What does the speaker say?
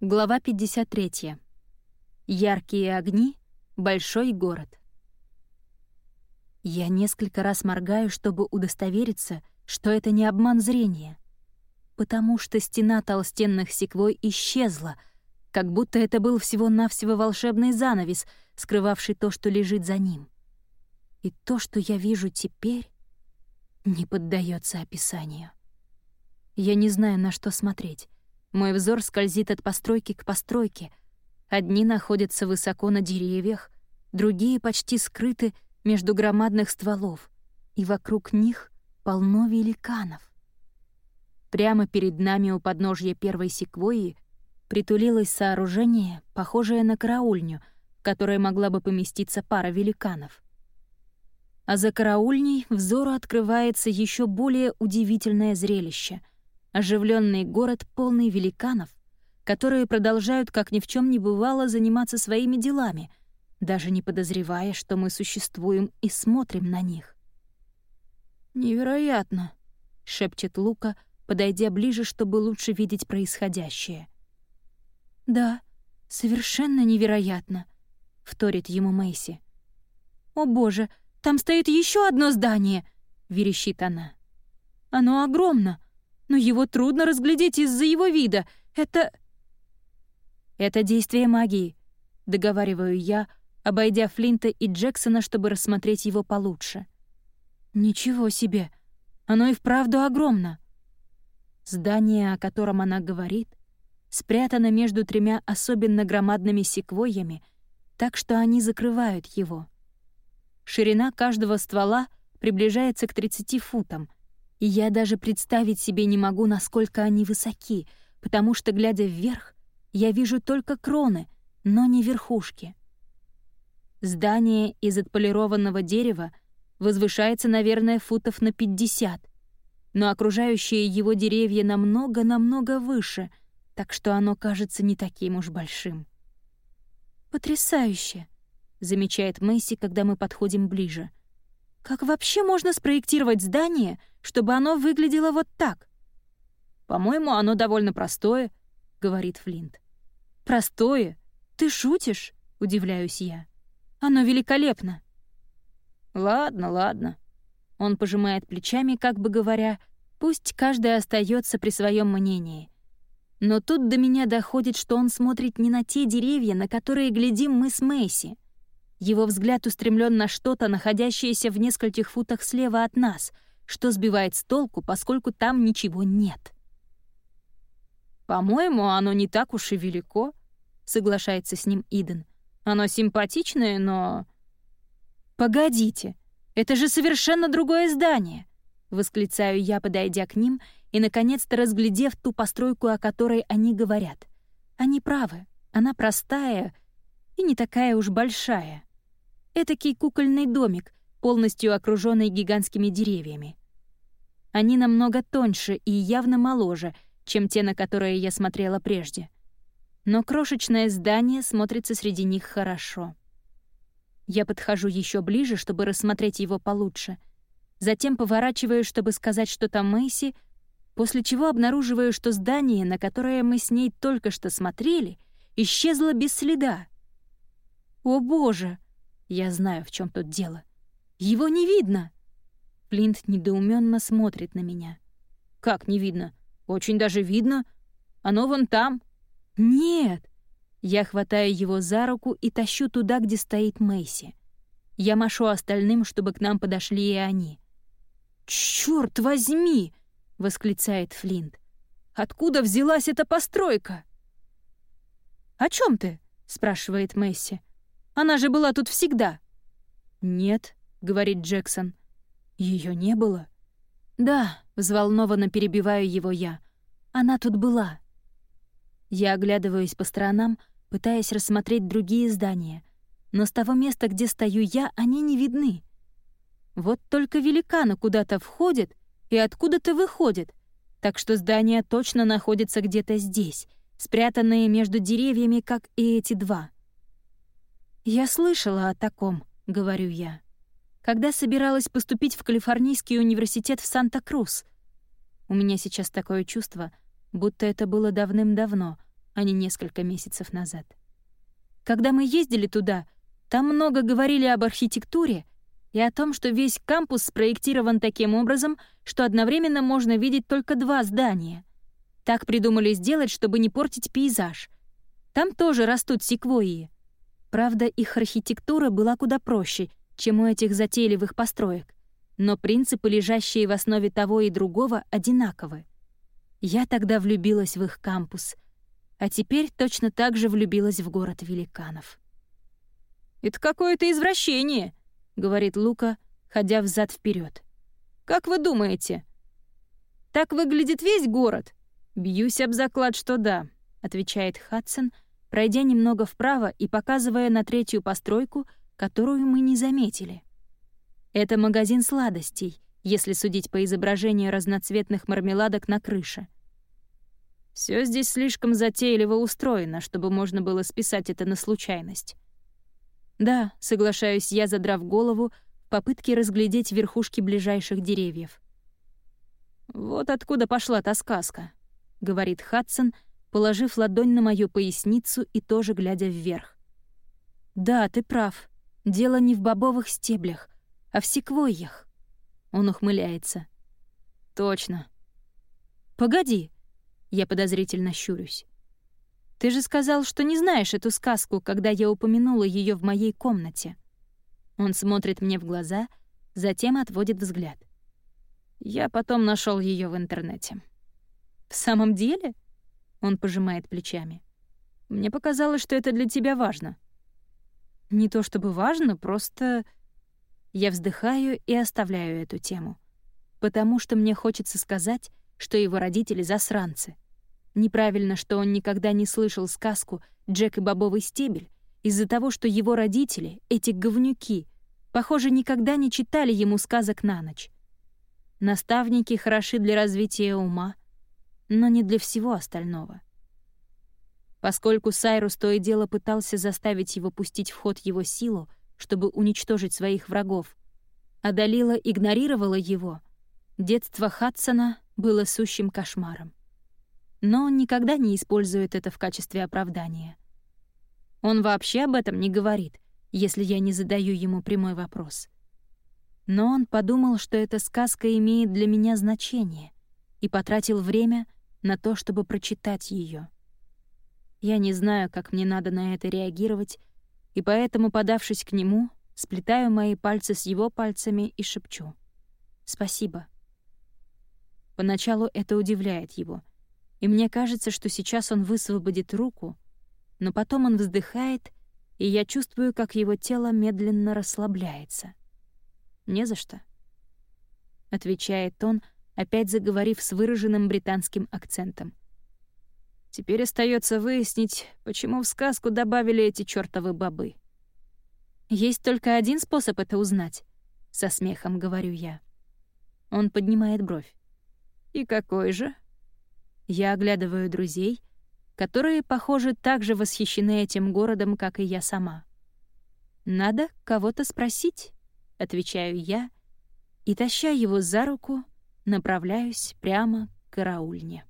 Глава 53. Яркие огни, большой город. Я несколько раз моргаю, чтобы удостовериться, что это не обман зрения, потому что стена толстенных секвой исчезла, как будто это был всего-навсего волшебный занавес, скрывавший то, что лежит за ним. И то, что я вижу теперь, не поддается описанию. Я не знаю, на что смотреть. Мой взор скользит от постройки к постройке. Одни находятся высоко на деревьях, другие почти скрыты между громадных стволов, и вокруг них полно великанов. Прямо перед нами у подножья первой секвойи притулилось сооружение, похожее на караульню, в которой могла бы поместиться пара великанов. А за караульней взору открывается еще более удивительное зрелище — Оживленный город, полный великанов, которые продолжают, как ни в чем не бывало, заниматься своими делами, даже не подозревая, что мы существуем и смотрим на них. «Невероятно!» — шепчет Лука, подойдя ближе, чтобы лучше видеть происходящее. «Да, совершенно невероятно», — вторит ему Мэйси. «О боже, там стоит еще одно здание!» — верещит она. «Оно огромно, но его трудно разглядеть из-за его вида. Это... Это действие магии, договариваю я, обойдя Флинта и Джексона, чтобы рассмотреть его получше. Ничего себе, оно и вправду огромно. Здание, о котором она говорит, спрятано между тремя особенно громадными секвойями, так что они закрывают его. Ширина каждого ствола приближается к 30 футам — и я даже представить себе не могу, насколько они высоки, потому что, глядя вверх, я вижу только кроны, но не верхушки. Здание из отполированного дерева возвышается, наверное, футов на 50, но окружающие его деревья намного-намного выше, так что оно кажется не таким уж большим. «Потрясающе!» — замечает Мэйси, когда мы подходим ближе — как вообще можно спроектировать здание, чтобы оно выглядело вот так? По-моему, оно довольно простое, говорит Флинт. Простое? Ты шутишь? Удивляюсь я. Оно великолепно. Ладно, ладно. Он пожимает плечами, как бы говоря, пусть каждый остается при своем мнении. Но тут до меня доходит, что он смотрит не на те деревья, на которые глядим мы с Мэйси — его взгляд устремлен на что-то, находящееся в нескольких футах слева от нас, что сбивает с толку, поскольку там ничего нет. «По-моему, оно не так уж и велико», — соглашается с ним Иден. «Оно симпатичное, но...» «Погодите, это же совершенно другое здание!» — восклицаю я, подойдя к ним и, наконец-то, разглядев ту постройку, о которой они говорят. Они правы, она простая и не такая уж большая. Этакий кукольный домик, полностью окруженный гигантскими деревьями. Они намного тоньше и явно моложе, чем те, на которые я смотрела прежде. Но крошечное здание смотрится среди них хорошо. Я подхожу еще ближе, чтобы рассмотреть его получше. Затем поворачиваю, чтобы сказать что-то Мэйси, после чего обнаруживаю, что здание, на которое мы с ней только что смотрели, исчезло без следа. «О боже!» Я знаю, в чем тут дело. Его не видно. Флинт недоуменно смотрит на меня. Как не видно? Очень даже видно. Оно вон там. Нет. Я хватаю его за руку и тащу туда, где стоит Мэйси. Я машу остальным, чтобы к нам подошли и они. «Чёрт возьми!» — восклицает Флинт. «Откуда взялась эта постройка?» «О чем ты?» — спрашивает Месси. Она же была тут всегда». «Нет», — говорит Джексон. Ее не было». «Да», — взволнованно перебиваю его я. «Она тут была». Я оглядываюсь по сторонам, пытаясь рассмотреть другие здания, но с того места, где стою я, они не видны. Вот только великаны куда-то входят и откуда-то выходят, так что здания точно находятся где-то здесь, спрятанные между деревьями, как и эти два. «Я слышала о таком», — говорю я. «Когда собиралась поступить в Калифорнийский университет в Санта-Крус. У меня сейчас такое чувство, будто это было давным-давно, а не несколько месяцев назад. Когда мы ездили туда, там много говорили об архитектуре и о том, что весь кампус спроектирован таким образом, что одновременно можно видеть только два здания. Так придумали сделать, чтобы не портить пейзаж. Там тоже растут секвойи. Правда, их архитектура была куда проще, чем у этих затейливых построек. Но принципы, лежащие в основе того и другого, одинаковы. Я тогда влюбилась в их кампус, а теперь точно так же влюбилась в город великанов. «Это какое-то извращение», — говорит Лука, ходя взад вперед. «Как вы думаете? Так выглядит весь город?» «Бьюсь об заклад, что да», — отвечает Хадсон, пройдя немного вправо и показывая на третью постройку, которую мы не заметили. Это магазин сладостей, если судить по изображению разноцветных мармеладок на крыше. Все здесь слишком затейливо устроено, чтобы можно было списать это на случайность. Да, соглашаюсь я, задрав голову, в попытке разглядеть верхушки ближайших деревьев. «Вот откуда пошла та сказка», — говорит Хадсон, положив ладонь на мою поясницу и тоже глядя вверх. «Да, ты прав. Дело не в бобовых стеблях, а в секвойях». Он ухмыляется. «Точно». «Погоди», — я подозрительно щурюсь. Ты же сказал, что не знаешь эту сказку, когда я упомянула ее в моей комнате. Он смотрит мне в глаза, затем отводит взгляд. Я потом нашел ее в интернете. В самом деле? Он пожимает плечами. Мне показалось, что это для тебя важно. Не то чтобы важно, просто я вздыхаю и оставляю эту тему, потому что мне хочется сказать, что его родители засранцы — Неправильно, что он никогда не слышал сказку «Джек и бобовый стебель» из-за того, что его родители, эти говнюки, похоже, никогда не читали ему сказок на ночь. Наставники хороши для развития ума, но не для всего остального. Поскольку Сайрус то и дело пытался заставить его пустить в ход его силу, чтобы уничтожить своих врагов, а Далила игнорировала его, детство Хадсона было сущим кошмаром но он никогда не использует это в качестве оправдания. Он вообще об этом не говорит, если я не задаю ему прямой вопрос. Но он подумал, что эта сказка имеет для меня значение, и потратил время на то, чтобы прочитать ее. Я не знаю, как мне надо на это реагировать, и поэтому, подавшись к нему, сплетаю мои пальцы с его пальцами и шепчу «Спасибо». Поначалу это удивляет его — и мне кажется, что сейчас он высвободит руку, но потом он вздыхает, и я чувствую, как его тело медленно расслабляется. «Не за что», — отвечает он, опять заговорив с выраженным британским акцентом. «Теперь остается выяснить, почему в сказку добавили эти чёртовы бобы». «Есть только один способ это узнать», — со смехом говорю я. Он поднимает бровь. «И какой же?» Я оглядываю друзей, которые, похоже, так же восхищены этим городом, как и я сама. «Надо кого-то спросить», — отвечаю я, и, таща его за руку, направляюсь прямо к караульне.